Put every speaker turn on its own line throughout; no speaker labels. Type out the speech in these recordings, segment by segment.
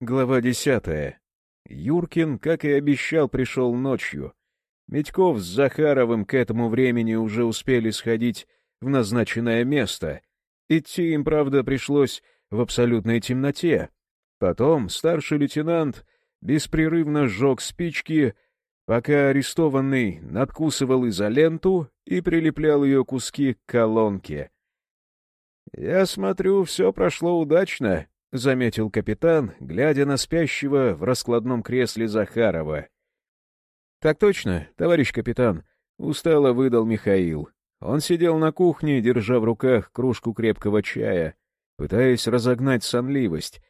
Глава десятая. Юркин, как и обещал, пришел ночью. Медьков с Захаровым к этому времени уже успели сходить в назначенное место. Идти им, правда, пришлось в абсолютной темноте. Потом старший лейтенант беспрерывно сжег спички, пока арестованный надкусывал изоленту и прилеплял ее куски к колонке. — Я смотрю, все прошло удачно, — заметил капитан, глядя на спящего в раскладном кресле Захарова. — Так точно, товарищ капитан, — устало выдал Михаил. Он сидел на кухне, держа в руках кружку крепкого чая, пытаясь разогнать сонливость.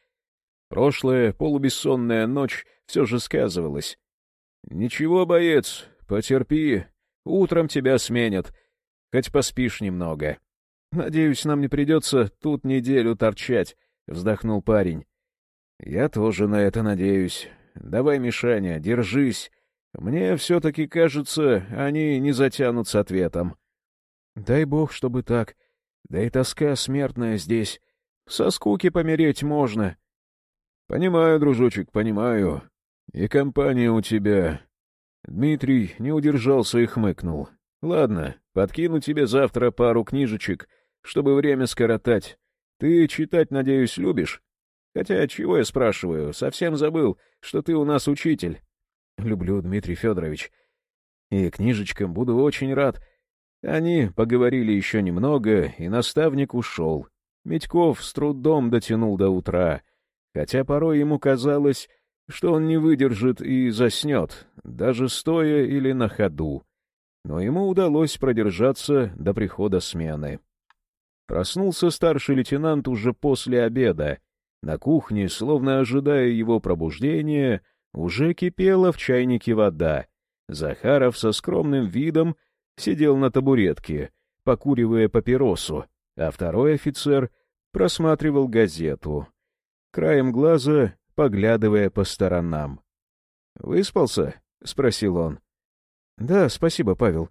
Прошлая полубессонная ночь все же сказывалась. — Ничего, боец, потерпи, утром тебя сменят, хоть поспишь немного. Надеюсь, нам не придется тут неделю торчать, вздохнул парень. Я тоже на это надеюсь. Давай, Мишаня, держись. Мне все-таки кажется, они не затянут с ответом. Дай бог, чтобы так. Да и тоска смертная здесь. Со скуки помереть можно. Понимаю, дружочек, понимаю. И компания у тебя. Дмитрий не удержался и хмыкнул. Ладно, подкину тебе завтра пару книжечек, чтобы время скоротать. Ты читать, надеюсь, любишь? Хотя, чего я спрашиваю, совсем забыл, что ты у нас учитель. Люблю, Дмитрий Федорович. И книжечкам буду очень рад. Они поговорили еще немного, и наставник ушел. Медьков с трудом дотянул до утра, хотя порой ему казалось, что он не выдержит и заснет, даже стоя или на ходу. Но ему удалось продержаться до прихода смены. Проснулся старший лейтенант уже после обеда. На кухне, словно ожидая его пробуждения, уже кипела в чайнике вода. Захаров со скромным видом сидел на табуретке, покуривая папиросу, а второй офицер просматривал газету, краем глаза поглядывая по сторонам. «Выспался?» — спросил он. «Да, спасибо, Павел».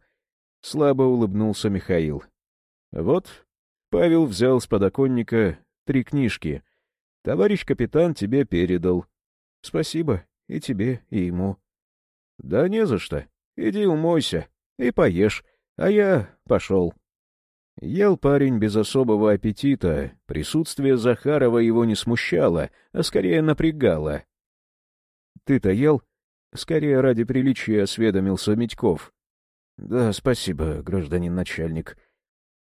Слабо улыбнулся Михаил. «Вот, Павел взял с подоконника три книжки. «Товарищ капитан тебе передал». «Спасибо. И тебе, и ему». «Да не за что. Иди умойся и поешь, а я пошел». Ел парень без особого аппетита, присутствие Захарова его не смущало, а скорее напрягало. «Ты-то ел?» — скорее ради приличия осведомился Митьков. «Да, спасибо, гражданин начальник.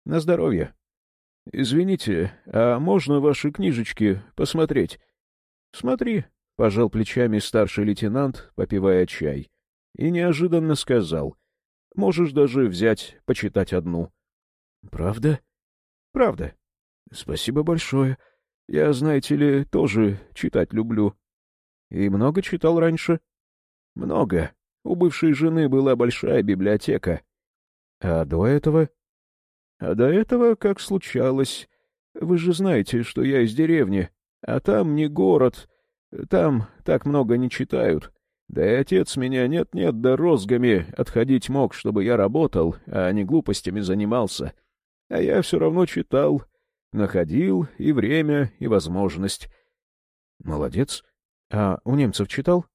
На здоровье». «Извините, а можно ваши книжечки посмотреть?» «Смотри», — пожал плечами старший лейтенант, попивая чай, и неожиданно сказал, «можешь даже взять, почитать одну». «Правда?» «Правда. Спасибо большое. Я, знаете ли, тоже читать люблю». «И много читал раньше?» «Много. У бывшей жены была большая библиотека». «А до этого?» А до этого, как случалось, вы же знаете, что я из деревни, а там не город, там так много не читают. Да и отец меня нет-нет да розгами отходить мог, чтобы я работал, а не глупостями занимался. А я все равно читал, находил и время, и возможность. Молодец. А у немцев читал?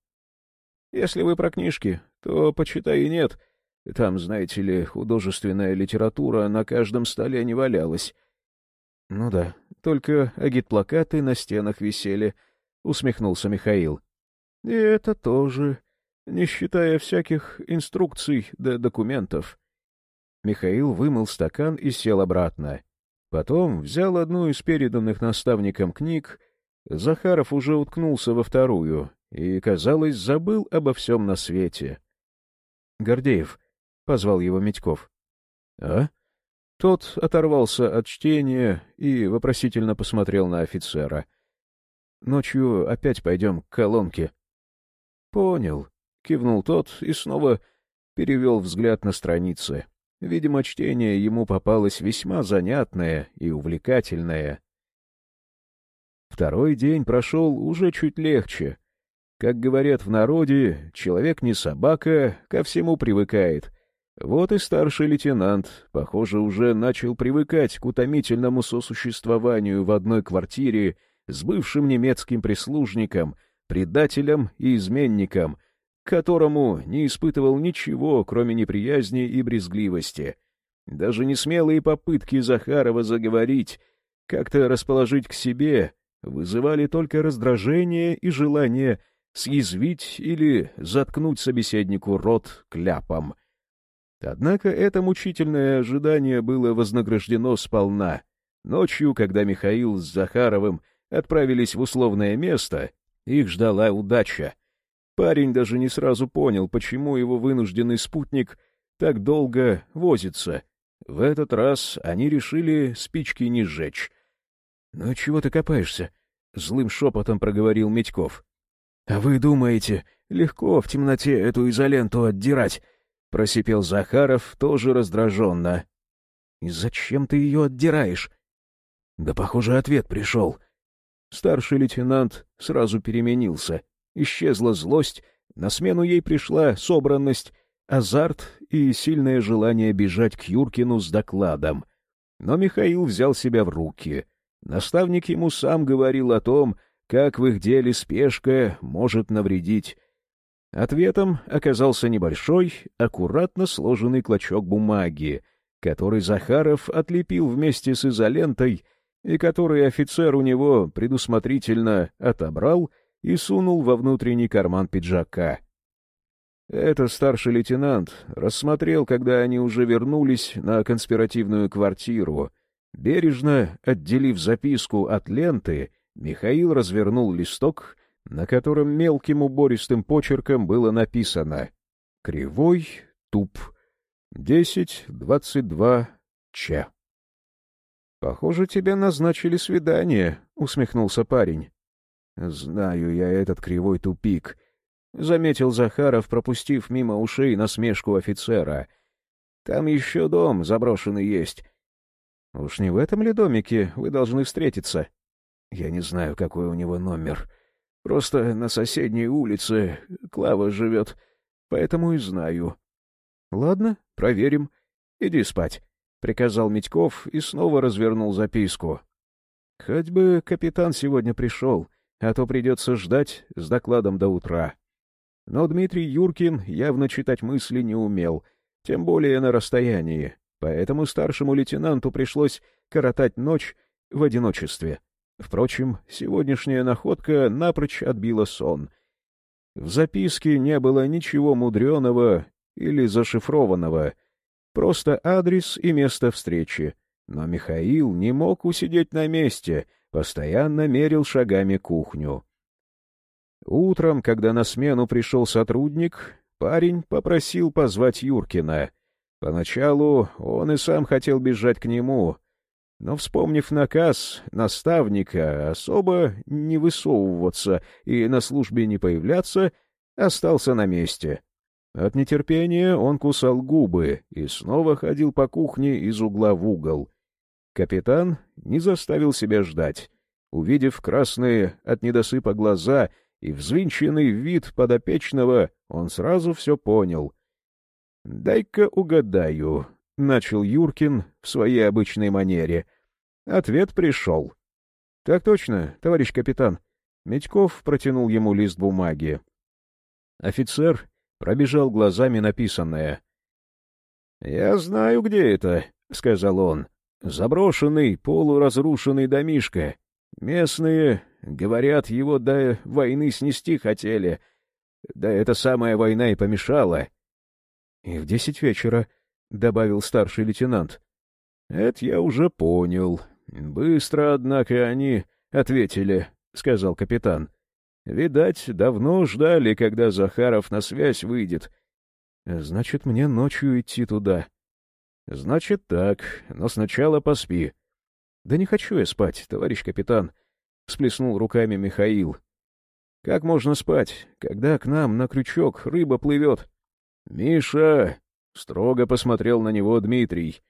Если вы про книжки, то почитай и нет — там, знаете ли, художественная литература на каждом столе не валялась. — Ну да, только агитплакаты на стенах висели, — усмехнулся Михаил. — И это тоже, не считая всяких инструкций да документов. Михаил вымыл стакан и сел обратно. Потом взял одну из переданных наставником книг. Захаров уже уткнулся во вторую и, казалось, забыл обо всем на свете. — Гордеев, позвал его Медьков. «А?» Тот оторвался от чтения и вопросительно посмотрел на офицера. «Ночью опять пойдем к колонке». «Понял», — кивнул тот и снова перевел взгляд на страницы. Видимо, чтение ему попалось весьма занятное и увлекательное. Второй день прошел уже чуть легче. Как говорят в народе, человек не собака, ко всему привыкает — вот и старший лейтенант, похоже, уже начал привыкать к утомительному сосуществованию в одной квартире с бывшим немецким прислужником, предателем и изменником, которому не испытывал ничего, кроме неприязни и брезгливости. Даже несмелые попытки Захарова заговорить, как-то расположить к себе, вызывали только раздражение и желание съязвить или заткнуть собеседнику рот кляпом. Однако это мучительное ожидание было вознаграждено сполна. Ночью, когда Михаил с Захаровым отправились в условное место, их ждала удача. Парень даже не сразу понял, почему его вынужденный спутник так долго возится. В этот раз они решили спички не сжечь. — Ну чего ты копаешься? — злым шепотом проговорил Медьков. — А вы думаете, легко в темноте эту изоленту отдирать? — просипел Захаров, тоже раздраженно. — И зачем ты ее отдираешь? — Да, похоже, ответ пришел. Старший лейтенант сразу переменился. Исчезла злость, на смену ей пришла собранность, азарт и сильное желание бежать к Юркину с докладом. Но Михаил взял себя в руки. Наставник ему сам говорил о том, как в их деле спешка может навредить. Ответом оказался небольшой, аккуратно сложенный клочок бумаги, который Захаров отлепил вместе с изолентой и который офицер у него предусмотрительно отобрал и сунул во внутренний карман пиджака. Это старший лейтенант рассмотрел, когда они уже вернулись на конспиративную квартиру. Бережно отделив записку от ленты, Михаил развернул листок на котором мелким убористым почерком было написано «Кривой туп. Десять двадцать два Ч». «Похоже, тебе назначили свидание», — усмехнулся парень. «Знаю я этот кривой тупик», — заметил Захаров, пропустив мимо ушей насмешку офицера. «Там еще дом заброшенный есть». «Уж не в этом ли домике вы должны встретиться?» «Я не знаю, какой у него номер», Просто на соседней улице Клава живет, поэтому и знаю. — Ладно, проверим. Иди спать, — приказал Митьков и снова развернул записку. — Хоть бы капитан сегодня пришел, а то придется ждать с докладом до утра. Но Дмитрий Юркин явно читать мысли не умел, тем более на расстоянии, поэтому старшему лейтенанту пришлось коротать ночь в одиночестве. — Впрочем, сегодняшняя находка напрочь отбила сон. В записке не было ничего мудреного или зашифрованного, просто адрес и место встречи. Но Михаил не мог усидеть на месте, постоянно мерил шагами кухню. Утром, когда на смену пришел сотрудник, парень попросил позвать Юркина. Поначалу он и сам хотел бежать к нему — но, вспомнив наказ наставника особо не высовываться и на службе не появляться, остался на месте. От нетерпения он кусал губы и снова ходил по кухне из угла в угол. Капитан не заставил себя ждать. Увидев красные от недосыпа глаза и взвинченный вид подопечного, он сразу все понял. «Дай-ка угадаю», — начал Юркин в своей обычной манере. Ответ пришел. — Так точно, товарищ капитан. Медьков протянул ему лист бумаги. Офицер пробежал глазами написанное. — Я знаю, где это, — сказал он. — Заброшенный, полуразрушенный домишко. Местные, говорят, его до войны снести хотели. Да эта самая война и помешала. — И в десять вечера — добавил старший лейтенант. — Это я уже понял. Быстро, однако, они ответили, — сказал капитан. — Видать, давно ждали, когда Захаров на связь выйдет. — Значит, мне ночью идти туда. — Значит, так, но сначала поспи. — Да не хочу я спать, товарищ капитан, — всплеснул руками Михаил. — Как можно спать, когда к нам на крючок рыба плывет? — Миша! Строго посмотрел на него Дмитрий.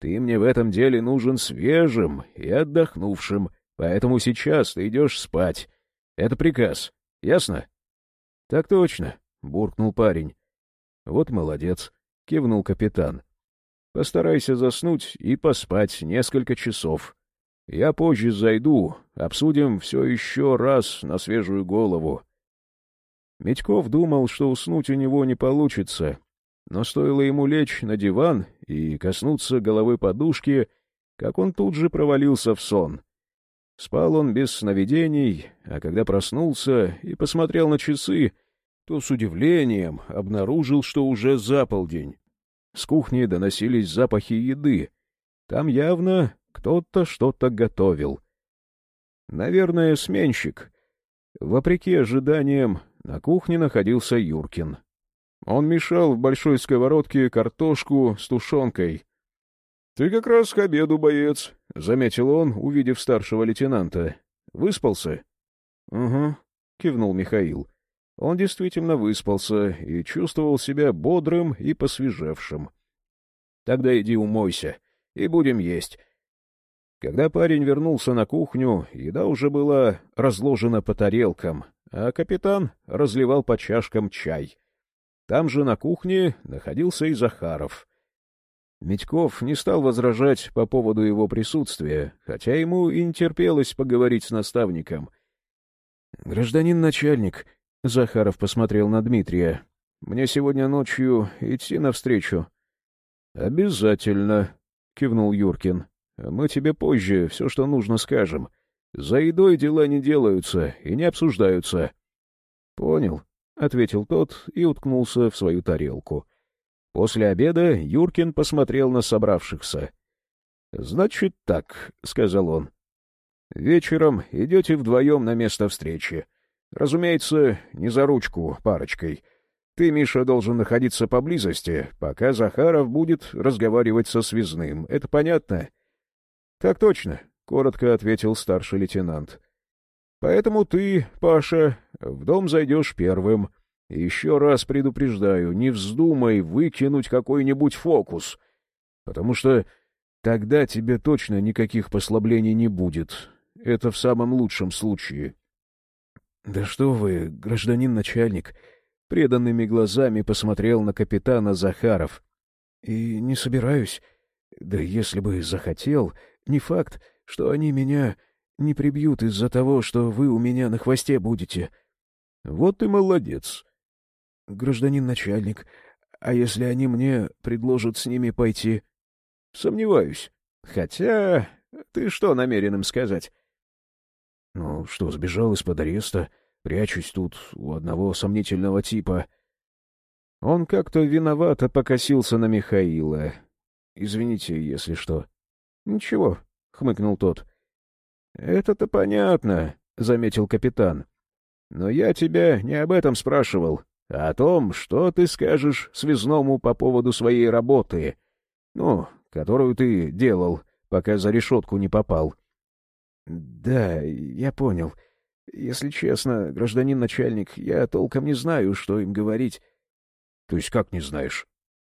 Ты мне в этом деле нужен свежим и отдохнувшим, поэтому сейчас ты идешь спать. Это приказ. Ясно? — Так точно, — буркнул парень. — Вот молодец, — кивнул капитан. — Постарайся заснуть и поспать несколько часов. Я позже зайду, обсудим все еще раз на свежую голову. Медьков думал, что уснуть у него не получится, но стоило ему лечь на диван и коснуться головы подушки, как он тут же провалился в сон. Спал он без сновидений, а когда проснулся и посмотрел на часы, то с удивлением обнаружил, что уже за полдень. С кухни доносились запахи еды. Там явно кто-то что-то готовил. Наверное, сменщик. Вопреки ожиданиям, на кухне находился Юркин. Он мешал в большой сковородке картошку с тушенкой. — Ты как раз к обеду, боец, — заметил он, увидев старшего лейтенанта. — Выспался? — Угу, — кивнул Михаил. Он действительно выспался и чувствовал себя бодрым и посвежевшим. — Тогда иди умойся, и будем есть. Когда парень вернулся на кухню, еда уже была разложена по тарелкам, а капитан разливал по чашкам чай. Там же на кухне находился и Захаров. Медьков не стал возражать по поводу его присутствия, хотя ему и не терпелось поговорить с наставником. — Гражданин начальник, — Захаров посмотрел на Дмитрия, — мне сегодня ночью идти навстречу. — Обязательно, — кивнул Юркин. — Мы тебе позже все, что нужно, скажем. — за едой дела не делаются и не обсуждаются. — Понял, — ответил тот и уткнулся в свою тарелку. После обеда Юркин посмотрел на собравшихся. — Значит так, — сказал он. — Вечером идете вдвоем на место встречи. Разумеется, не за ручку, парочкой. Ты, Миша, должен находиться поблизости, пока Захаров будет разговаривать со связным. Это понятно? — Так точно, коротко ответил старший лейтенант. Поэтому ты, Паша, в дом зайдешь первым. Еще раз предупреждаю, не вздумай выкинуть какой-нибудь фокус, потому что тогда тебе точно никаких послаблений не будет. Это в самом лучшем случае. — Да что вы, гражданин начальник! — преданными глазами посмотрел на капитана Захаров. — И не собираюсь. Да если бы захотел, не факт, что они меня не прибьют из-за того, что вы у меня на хвосте будете. — Вот ты молодец. — Гражданин начальник, а если они мне предложат с ними пойти? — Сомневаюсь. Хотя... Ты что намерен им сказать? — Ну, что, сбежал из-под ареста, прячусь тут у одного сомнительного типа. Он как-то виновато покосился на Михаила. — Извините, если что. — Ничего, — хмыкнул тот. — Это-то понятно, — заметил капитан. — Но я тебя не об этом спрашивал, а о том, что ты скажешь связному по поводу своей работы, ну, которую ты делал, пока за решетку не попал. — Да, я понял. Если честно, гражданин начальник, я толком не знаю, что им говорить. — То есть как не знаешь?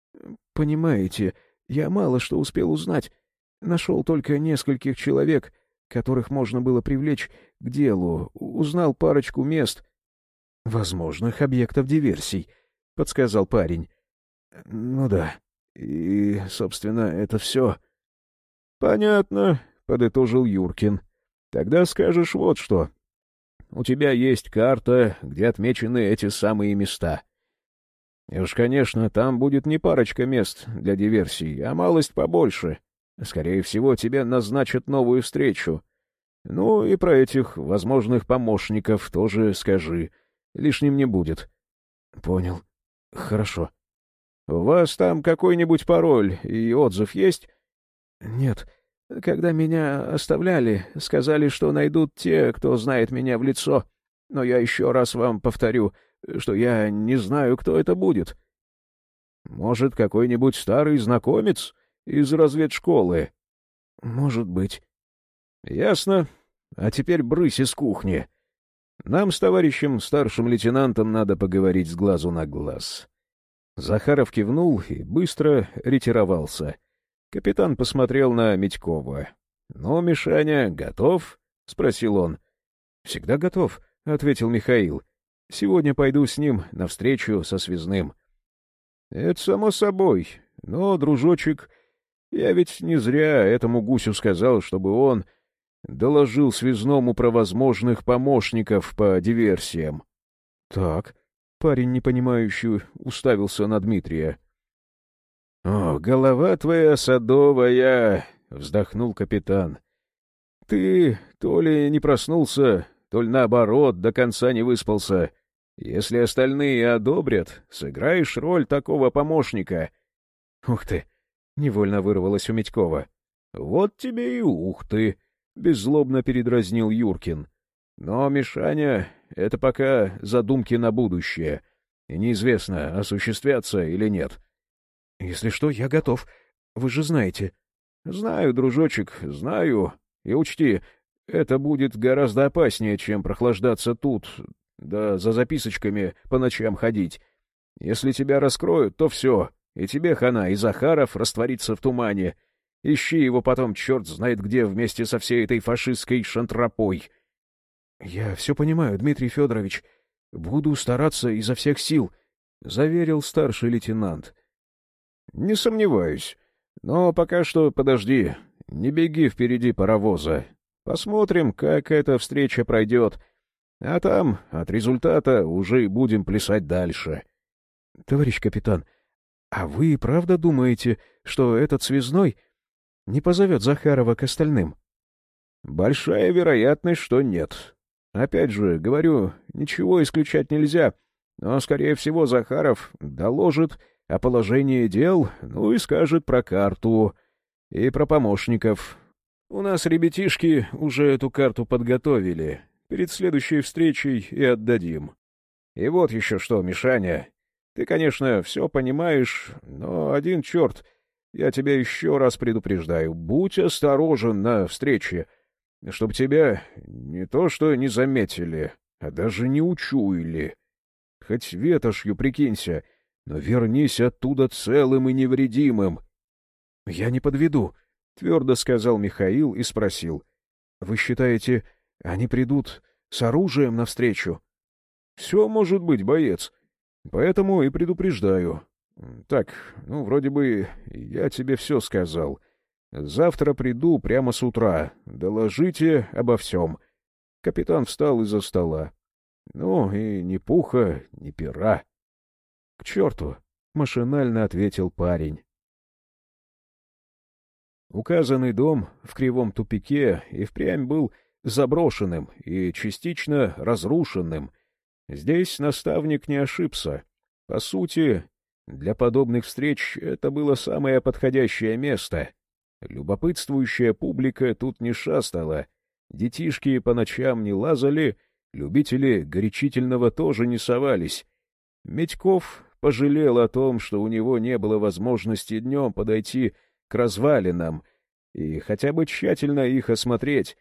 — Понимаете, я мало что успел узнать. Нашел только нескольких человек, которых можно было привлечь к делу, узнал парочку мест. — Возможных объектов диверсий, — подсказал парень. — Ну да. И, собственно, это все. — Понятно, — подытожил Юркин. — Тогда скажешь вот что. У тебя есть карта, где отмечены эти самые места. И уж, конечно, там будет не парочка мест для диверсий, а малость побольше. Скорее всего, тебе назначат новую встречу. Ну и про этих возможных помощников тоже скажи. Лишним не будет. — Понял. Хорошо. — У вас там какой-нибудь пароль и отзыв есть? — Нет. Когда меня оставляли, сказали, что найдут те, кто знает меня в лицо. Но я еще раз вам повторю, что я не знаю, кто это будет. — Может, какой-нибудь старый знакомец? — из разведшколы. — Может быть. — Ясно. А теперь брысь из кухни. Нам с товарищем старшим лейтенантом надо поговорить с глазу на глаз. Захаров кивнул и быстро ретировался. Капитан посмотрел на Медькова. — Ну, Мишаня, готов? — спросил он. — Всегда готов, — ответил Михаил. — Сегодня пойду с ним навстречу со связным. — Это само собой. Но, дружочек, я ведь не зря этому гусю сказал, чтобы он доложил связному про возможных помощников по диверсиям. — Так, Парень, непонимающий, уставился на Дмитрия. — О, голова твоя садовая! — вздохнул капитан. — Ты то ли не проснулся, то ли наоборот до конца не выспался. Если остальные одобрят, сыграешь роль такого помощника. — Ух ты! — невольно вырвалось у Митькова. — Вот тебе и ух ты! — беззлобно передразнил Юркин. — Но, Мишаня, это пока задумки на будущее, и неизвестно, осуществятся или нет. — Если что, я готов. Вы же знаете. — Знаю, дружочек, знаю. И учти, это будет гораздо опаснее, чем прохлаждаться тут, да за записочками по ночам ходить. Если тебя раскроют, то все, и тебе хана, и Захаров растворится в тумане. Ищи его потом черт знает где вместе со всей этой фашистской шантропой. — Я все понимаю, Дмитрий Федорович. Буду стараться изо всех сил, — заверил старший лейтенант. — Не сомневаюсь. Но пока что подожди, не беги впереди паровоза. Посмотрим, как эта встреча пройдет. А там от результата уже будем плясать дальше. — Товарищ капитан, а вы правда думаете, что этот связной не позовет Захарова к остальным? — Большая вероятность, что нет. Опять же, говорю, ничего исключать нельзя, но, скорее всего, Захаров доложит о положении дел, ну и скажет про карту и про помощников, у нас ребятишки уже эту карту подготовили. Перед следующей встречей и отдадим. И вот еще что, Мишаня. Ты, конечно, все понимаешь, но один черт, я тебя еще раз предупреждаю, будь осторожен на встрече, чтобы тебя не то что не заметили, а даже не учуяли. Хоть ветошью прикинься, но вернись оттуда целым и невредимым. — Я не подведу, — твердо сказал Михаил и спросил. — Вы считаете, они придут с оружием навстречу? — Все может быть, боец. Поэтому и предупреждаю. Так, ну, вроде бы я тебе все сказал. Завтра приду прямо с утра. Доложите обо всем. Капитан встал из-за стола. Ну, и ни пуха, ни пера. — К черту! — машинально ответил парень. Указанный дом в кривом тупике и впрямь был заброшенным и частично разрушенным. Здесь наставник не ошибся. По сути, для подобных встреч это было самое подходящее место. Любопытствующая публика тут не шастала, детишки по ночам не лазали, любители горячительного тоже не совались. Медьков пожалел о том, что у него не было возможности днем подойти к развалинам и хотя бы тщательно их осмотреть.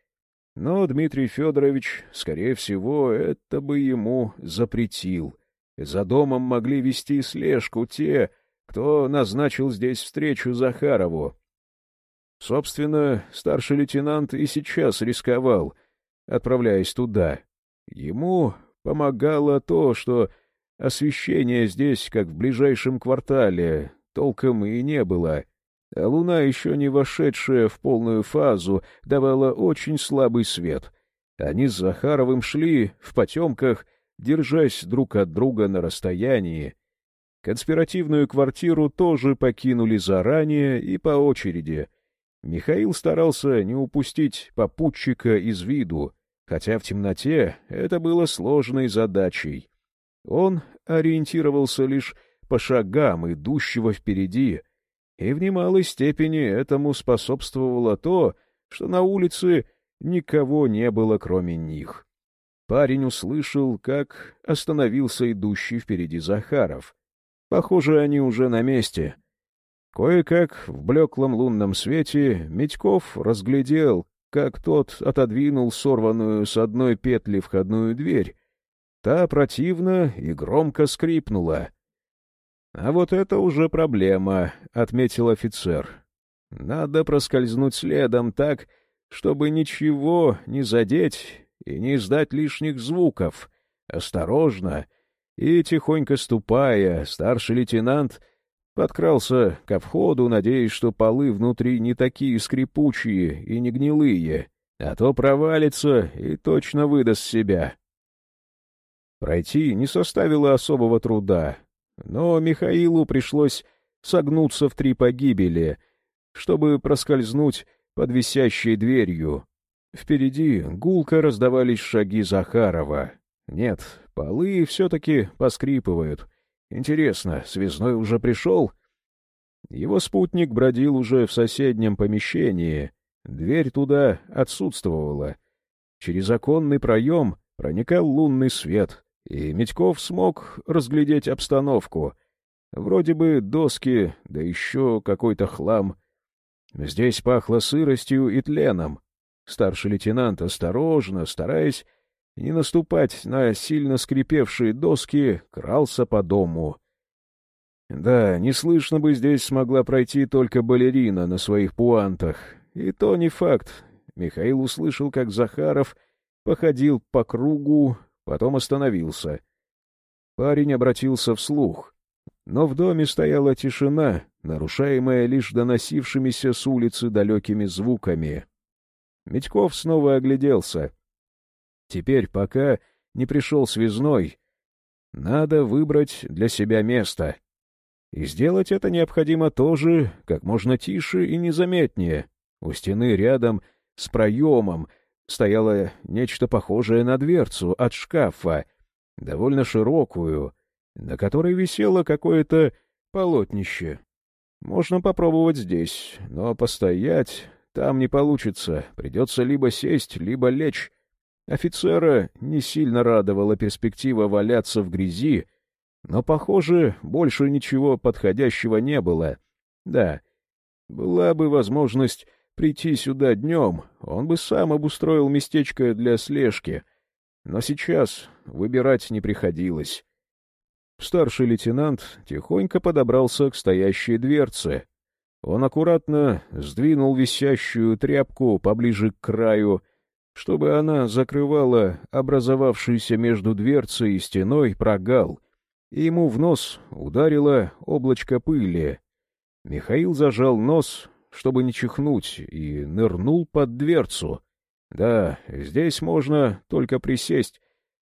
Но Дмитрий Федорович, скорее всего, это бы ему запретил. За домом могли вести слежку те, кто назначил здесь встречу Захарову. Собственно, старший лейтенант и сейчас рисковал, отправляясь туда. Ему помогало то, что освещения здесь, как в ближайшем квартале, толком и не было — луна, еще не вошедшая в полную фазу, давала очень слабый свет. Они с Захаровым шли в потемках, держась друг от друга на расстоянии. Конспиративную квартиру тоже покинули заранее и по очереди. Михаил старался не упустить попутчика из виду, хотя в темноте это было сложной задачей. Он ориентировался лишь по шагам идущего впереди — и в немалой степени этому способствовало то, что на улице никого не было, кроме них. Парень услышал, как остановился идущий впереди Захаров. Похоже, они уже на месте. Кое-как в блеклом лунном свете Медьков разглядел, как тот отодвинул сорванную с одной петли входную дверь. Та противно и громко скрипнула. «А вот это уже проблема», — отметил офицер. «Надо проскользнуть следом так, чтобы ничего не задеть и не издать лишних звуков. Осторожно и тихонько ступая, старший лейтенант подкрался ко входу, надеясь, что полы внутри не такие скрипучие и не гнилые, а то провалится и точно выдаст себя. Пройти не составило особого труда, но Михаилу пришлось согнуться в три погибели, чтобы проскользнуть под висящей дверью. Впереди гулко раздавались шаги Захарова. Нет, полы все-таки поскрипывают. Интересно, связной уже пришел? Его спутник бродил уже в соседнем помещении. Дверь туда отсутствовала. Через оконный проем проникал лунный свет, и Медьков смог разглядеть обстановку. Вроде бы доски, да еще какой-то хлам. Здесь пахло сыростью и тленом. Старший лейтенант осторожно, стараясь не наступать на сильно скрипевшие доски, крался по дому. Да, не слышно бы здесь смогла пройти только балерина на своих пуантах. И то не факт. Михаил услышал, как Захаров походил по кругу, потом остановился. Парень обратился вслух. Но в доме стояла тишина, нарушаемая лишь доносившимися с улицы далекими звуками. Медьков снова огляделся. Теперь, пока не пришел связной, надо выбрать для себя место. И сделать это необходимо тоже как можно тише и незаметнее. У стены рядом с проемом стояло нечто похожее на дверцу от шкафа, довольно широкую, на которой висело какое-то полотнище. Можно попробовать здесь, но постоять там не получится, придется либо сесть, либо лечь. Офицера не сильно радовала перспектива валяться в грязи, но, похоже, больше ничего подходящего не было. Да, была бы возможность прийти сюда днем, он бы сам обустроил местечко для слежки. Но сейчас выбирать не приходилось. Старший лейтенант тихонько подобрался к стоящей дверце. Он аккуратно сдвинул висящую тряпку поближе к краю, чтобы она закрывала образовавшийся между дверцей и стеной прогал, и ему в нос ударило облачко пыли. Михаил зажал нос, чтобы не чихнуть, и нырнул под дверцу. Да, здесь можно только присесть,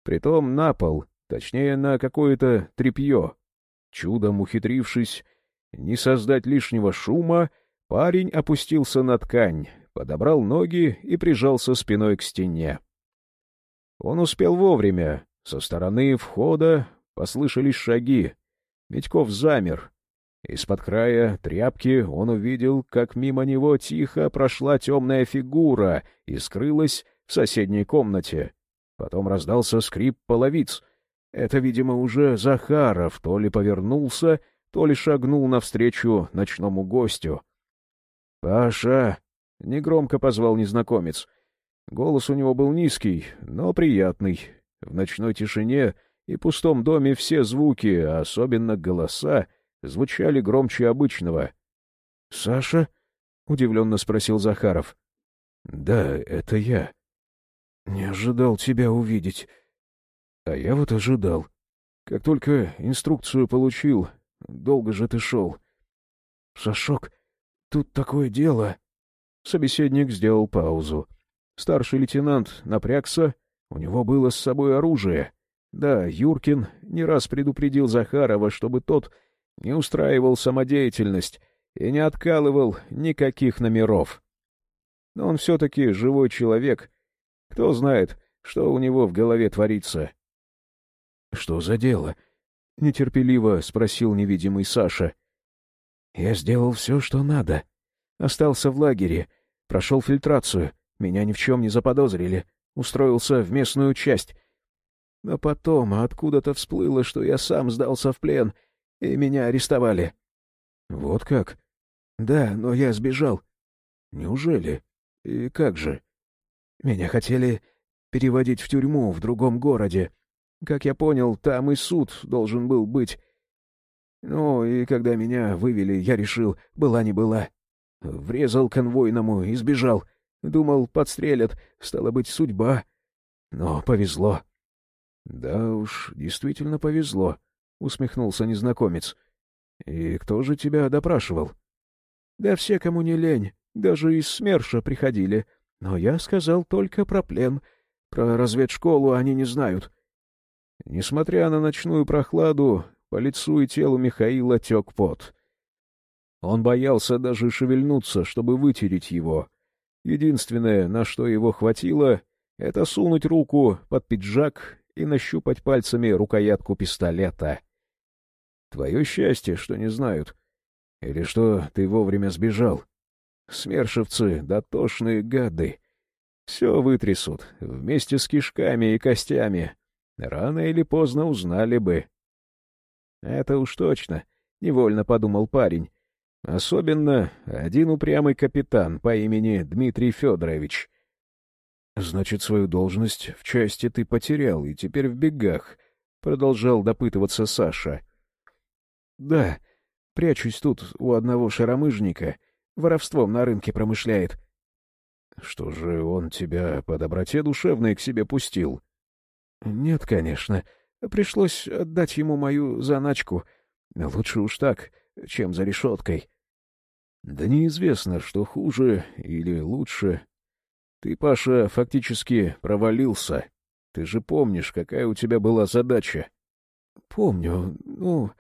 притом на пол, точнее, на какое-то тряпье. Чудом ухитрившись не создать лишнего шума, парень опустился на ткань, подобрал ноги и прижался спиной к стене. Он успел вовремя. Со стороны входа послышались шаги. Медьков замер, из-под края тряпки он увидел, как мимо него тихо прошла темная фигура и скрылась в соседней комнате. Потом раздался скрип половиц. Это, видимо, уже Захаров то ли повернулся, то ли шагнул навстречу ночному гостю. «Паша!» — негромко позвал незнакомец. Голос у него был низкий, но приятный. В ночной тишине и пустом доме все звуки, особенно голоса, звучали громче обычного. — Саша? — удивленно спросил Захаров. — Да, это я. — Не ожидал тебя увидеть. — А я вот ожидал. Как только инструкцию получил, долго же ты шел. — Сашок, тут такое дело. Собеседник сделал паузу. Старший лейтенант напрягся, у него было с собой оружие. Да, Юркин не раз предупредил Захарова, чтобы тот не устраивал самодеятельность и не откалывал никаких номеров. Но он все-таки живой человек. Кто знает, что у него в голове творится. — Что за дело? — нетерпеливо спросил невидимый Саша. — Я сделал все, что надо. Остался в лагере, прошел фильтрацию, меня ни в чем не заподозрили, устроился в местную часть. Но потом откуда-то всплыло, что я сам сдался в плен — и меня арестовали. — Вот как? — Да, но я сбежал. — Неужели? И как же? — Меня хотели переводить в тюрьму в другом городе. Как я понял, там и суд должен был быть. Ну, и когда меня вывели, я решил, была не была. Врезал конвойному и сбежал. Думал, подстрелят, стало быть, судьба. Но повезло. Да уж, действительно повезло. — усмехнулся незнакомец. — И кто же тебя допрашивал? — Да все, кому не лень, даже из СМЕРШа приходили. Но я сказал только про плен. Про разведшколу они не знают. Несмотря на ночную прохладу, по лицу и телу Михаила тек пот. Он боялся даже шевельнуться, чтобы вытереть его. Единственное, на что его хватило, — это сунуть руку под пиджак и нащупать пальцами рукоятку пистолета. Твое счастье, что не знают. Или что ты вовремя сбежал. Смершивцы, дотошные гады. Все вытрясут, вместе с кишками и костями. Рано или поздно узнали бы. Это уж точно, — невольно подумал парень. Особенно один упрямый капитан по имени Дмитрий Федорович. «Значит, свою должность в части ты потерял и теперь в бегах», — продолжал допытываться Саша. «Да, прячусь тут у одного шаромыжника, воровством на рынке промышляет». «Что же он тебя по доброте душевной к себе пустил?» «Нет, конечно. Пришлось отдать ему мою заначку. Лучше уж так, чем за решеткой». «Да неизвестно, что хуже или лучше. Ты, Паша, фактически провалился. Ты же помнишь, какая у тебя была задача?» «Помню. Ну,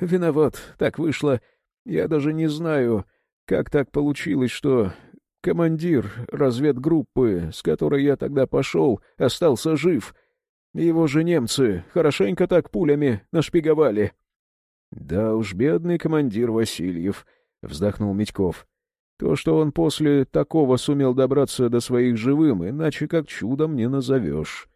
виноват. Так вышло. Я даже не знаю, как так получилось, что командир разведгруппы, с которой я тогда пошел, остался жив». Его же немцы хорошенько так пулями нашпиговали. — Да уж, бедный командир Васильев, — вздохнул Митьков. То, что он после такого сумел добраться до своих живым, иначе как чудом не назовешь.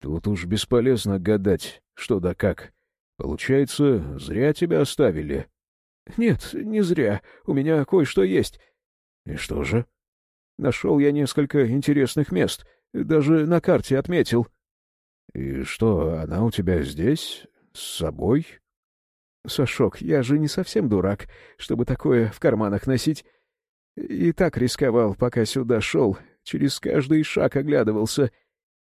Тут уж бесполезно гадать, что да как. Получается, зря тебя оставили. — Нет, не зря. У меня кое-что есть. — И что же? — Нашел я несколько интересных мест — даже на карте отметил. — И что, она у тебя здесь? С собой? — Сашок, я же не совсем дурак, чтобы такое в карманах носить. И так рисковал, пока сюда шел, через каждый шаг оглядывался.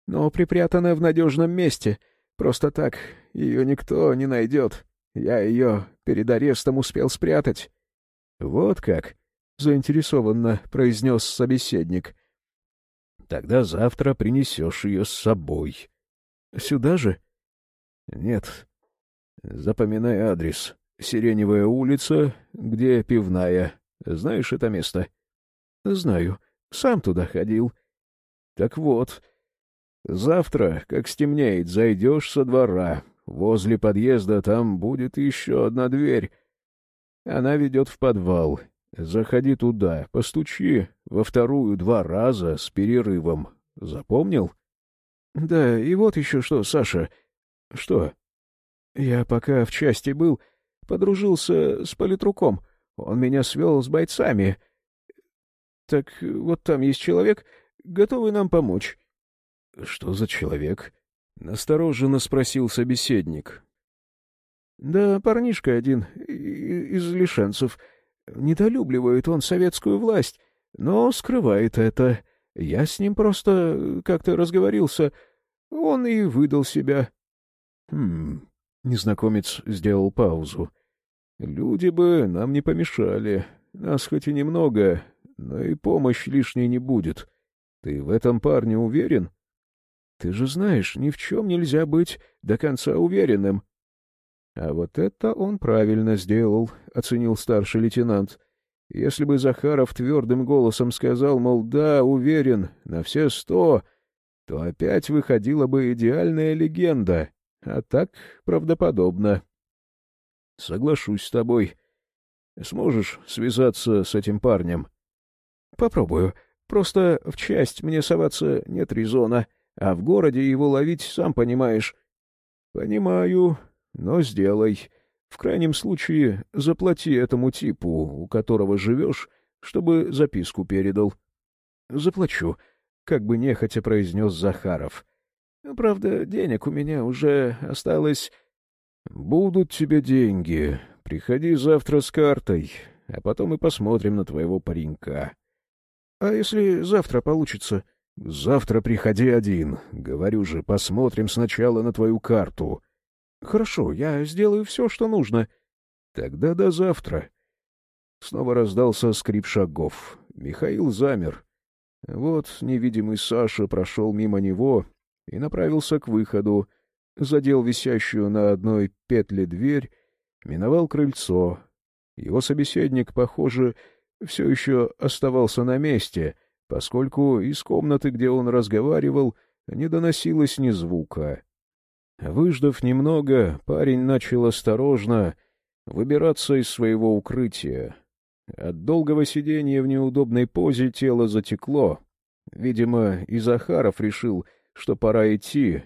Но припрятана в надежном месте. Просто так ее никто не найдет. Я ее перед арестом успел спрятать. — Вот как? — заинтересованно произнес собеседник. Тогда завтра принесешь ее с собой. — Сюда же? — Нет. Запоминай адрес. Сиреневая улица, где пивная. Знаешь это место? — Знаю. Сам туда ходил. — Так вот. Завтра, как стемнеет, зайдешь со двора. Возле подъезда там будет еще одна дверь. Она ведет в подвал. Заходи туда, постучи во вторую два раза с перерывом. Запомнил? — Да, и вот еще что, Саша. — Что? — Я пока в части был, подружился с политруком. Он меня свел с бойцами. Так вот там есть человек, готовый нам помочь. — Что за человек? — настороженно спросил собеседник. — Да парнишка один из лишенцев — Недолюбливает он советскую власть, но скрывает это. Я с ним просто как-то разговорился. Он и выдал себя. Хм, незнакомец сделал паузу. Люди бы нам не помешали. Нас хоть и немного, но и помощь лишней не будет. Ты в этом парне уверен? Ты же знаешь, ни в чем нельзя быть до конца уверенным. А вот это он правильно сделал, — оценил старший лейтенант. Если бы Захаров твердым голосом сказал, мол, да, уверен, на все сто, то опять выходила бы идеальная легенда, а так правдоподобно. — Соглашусь с тобой. Сможешь связаться с этим парнем? — Попробую. Просто в часть мне соваться нет резона, а в городе его ловить, сам понимаешь. — Понимаю, но сделай. В крайнем случае, заплати этому типу, у которого живешь, чтобы записку передал. — Заплачу, — как бы нехотя произнес Захаров. — Правда, денег у меня уже осталось... — Будут тебе деньги. Приходи завтра с картой, а потом и посмотрим на твоего паренька. — А если завтра получится? — Завтра приходи один. Говорю же, посмотрим сначала на твою карту. —— Хорошо, я сделаю все, что нужно. — Тогда до завтра. Снова раздался скрип шагов. Михаил замер. Вот невидимый Саша прошел мимо него и направился к выходу, задел висящую на одной петле дверь, миновал крыльцо. Его собеседник, похоже, все еще оставался на месте, поскольку из комнаты, где он разговаривал, не доносилось ни звука. Выждав немного, парень начал осторожно выбираться из своего укрытия. От долгого сидения в неудобной позе тело затекло. Видимо, и Захаров решил, что пора идти,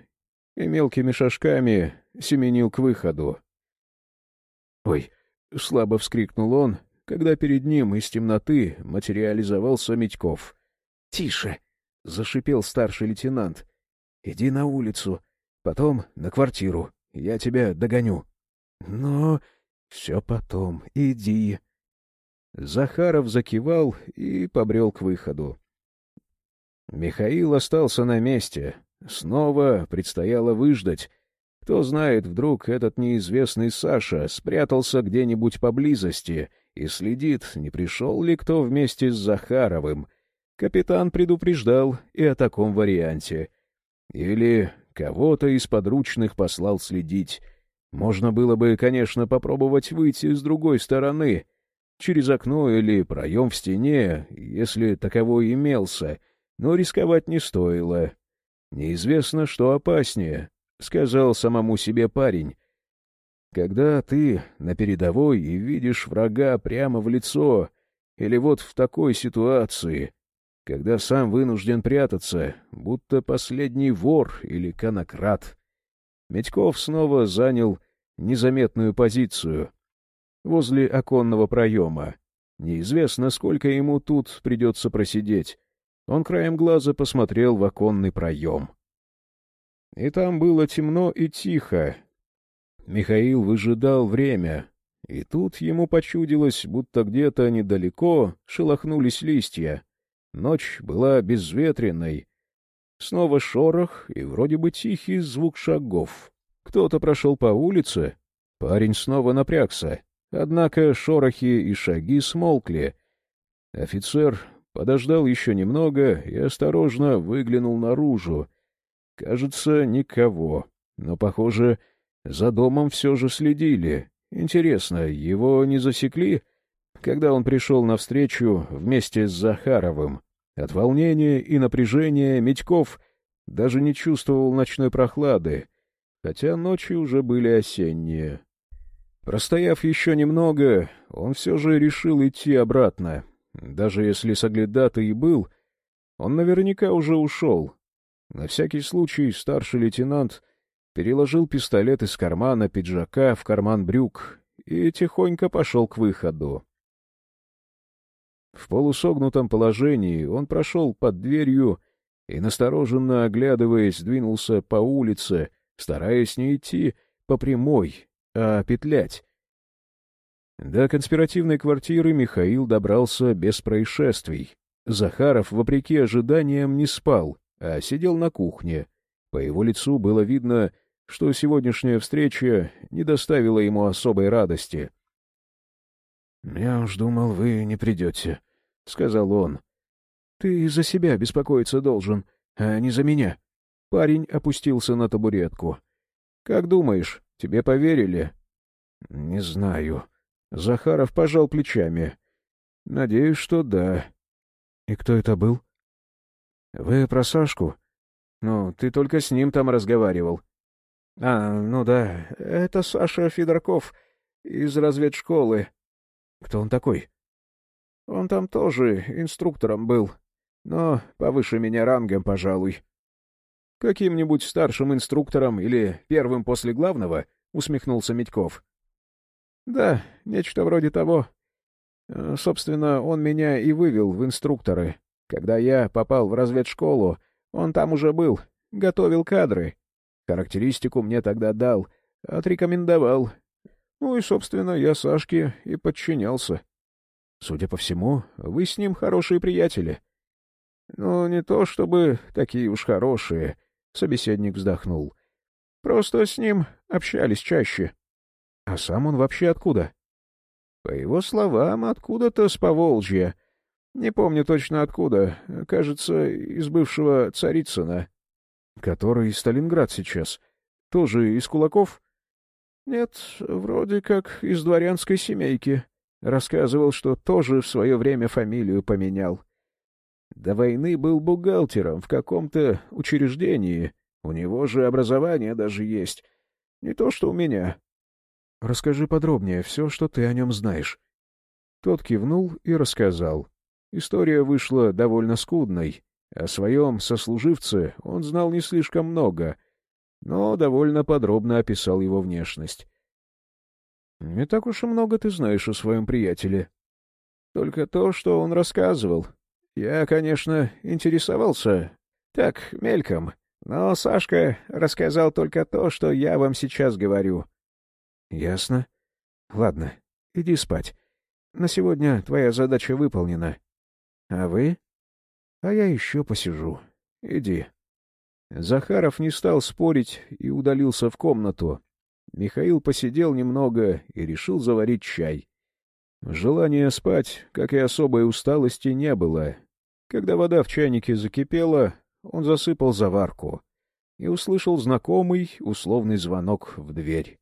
и мелкими шажками семенил к выходу. «Ой!» — слабо вскрикнул он, когда перед ним из темноты материализовался Митьков. «Тише!» — зашипел старший лейтенант. «Иди на улицу, потом на квартиру. Я тебя догоню». «Но...» «Все потом. Иди». Захаров закивал и побрел к выходу. Михаил остался на месте. Снова предстояло выждать. Кто знает, вдруг этот неизвестный Саша спрятался где-нибудь поблизости и следит, не пришел ли кто вместе с Захаровым. Капитан предупреждал и о таком варианте. Или кого-то из подручных послал следить. Можно было бы, конечно, попробовать выйти с другой стороны, через окно или проем в стене, если таковой имелся, но рисковать не стоило. Неизвестно, что опаснее, — сказал самому себе парень. Когда ты на передовой и видишь врага прямо в лицо, или вот в такой ситуации, когда сам вынужден прятаться, будто последний вор или конократ. Медьков снова занял незаметную позицию возле оконного проема. Неизвестно, сколько ему тут придется просидеть. Он краем глаза посмотрел в оконный проем. И там было темно и тихо. Михаил выжидал время, и тут ему почудилось, будто где-то недалеко шелохнулись листья. Ночь была безветренной. Снова шорох и вроде бы тихий звук шагов. Кто-то прошел по улице. Парень снова напрягся. Однако шорохи и шаги смолкли. Офицер подождал еще немного и осторожно выглянул наружу. Кажется, никого. Но, похоже, за домом все же следили. Интересно, его не засекли, когда он пришел навстречу вместе с Захаровым? От волнения и напряжения Митьков даже не чувствовал ночной прохлады, хотя ночи уже были осенние. Простояв еще немного, он все же решил идти обратно. Даже если соглядатый и был, он наверняка уже ушел. На всякий случай старший лейтенант переложил пистолет из кармана пиджака в карман брюк и тихонько пошел к выходу. В полусогнутом положении он прошел под дверью и, настороженно оглядываясь, двинулся по улице, стараясь не идти по прямой, а петлять. До конспиративной квартиры Михаил добрался без происшествий. Захаров, вопреки ожиданиям, не спал, а сидел на кухне. По его лицу было видно, что сегодняшняя встреча не доставила ему особой радости. — Я уж думал, вы не придете, — сказал он. — Ты за себя беспокоиться должен, а не за меня. Парень опустился на табуретку. — Как думаешь, тебе поверили? — Не знаю. Захаров пожал плечами. — Надеюсь, что да. — И кто это был? — Вы про Сашку? — Ну, ты только с ним там разговаривал. — А, ну да, это Саша Федорков из разведшколы. — Кто он такой? — Он там тоже инструктором был, но повыше меня рангом, пожалуй. Каким-нибудь старшим инструктором или первым после главного? — усмехнулся Медьков. — Да, нечто вроде того. Э, собственно, он меня и вывел в инструкторы. Когда я попал в разведшколу, он там уже был, готовил кадры. Характеристику мне тогда дал, отрекомендовал. Ну и, собственно, я Сашке и подчинялся. Судя по всему, вы с ним хорошие приятели. — Ну, не то чтобы такие уж хорошие, — собеседник вздохнул. — Просто с ним общались чаще. — А сам он вообще откуда? — По его словам, откуда-то с Поволжья. Не помню точно откуда. Кажется, из бывшего Царицына. — Который Сталинград сейчас. тоже из кулаков? — Нет, вроде как из дворянской семейки. Рассказывал, что тоже в свое время фамилию поменял. До войны был бухгалтером в каком-то учреждении. У него же образование даже есть. Не то, что у меня. — Расскажи подробнее все, что ты о нем знаешь. Тот кивнул и рассказал. История вышла довольно скудной. О своем сослуживце он знал не слишком много, но довольно подробно описал его внешность. — Не так уж и много ты знаешь о своем приятеле. — Только то, что он рассказывал. Я, конечно, интересовался. Так, мельком. Но Сашка рассказал только то, что я вам сейчас говорю. — Ясно. Ладно, иди спать. На сегодня твоя задача выполнена. А вы? А я еще посижу. Иди. Захаров не стал спорить и удалился в комнату. Михаил посидел немного и решил заварить чай. Желания спать, как и особой усталости, не было. Когда вода в чайнике закипела, он засыпал заварку и услышал знакомый условный звонок в дверь.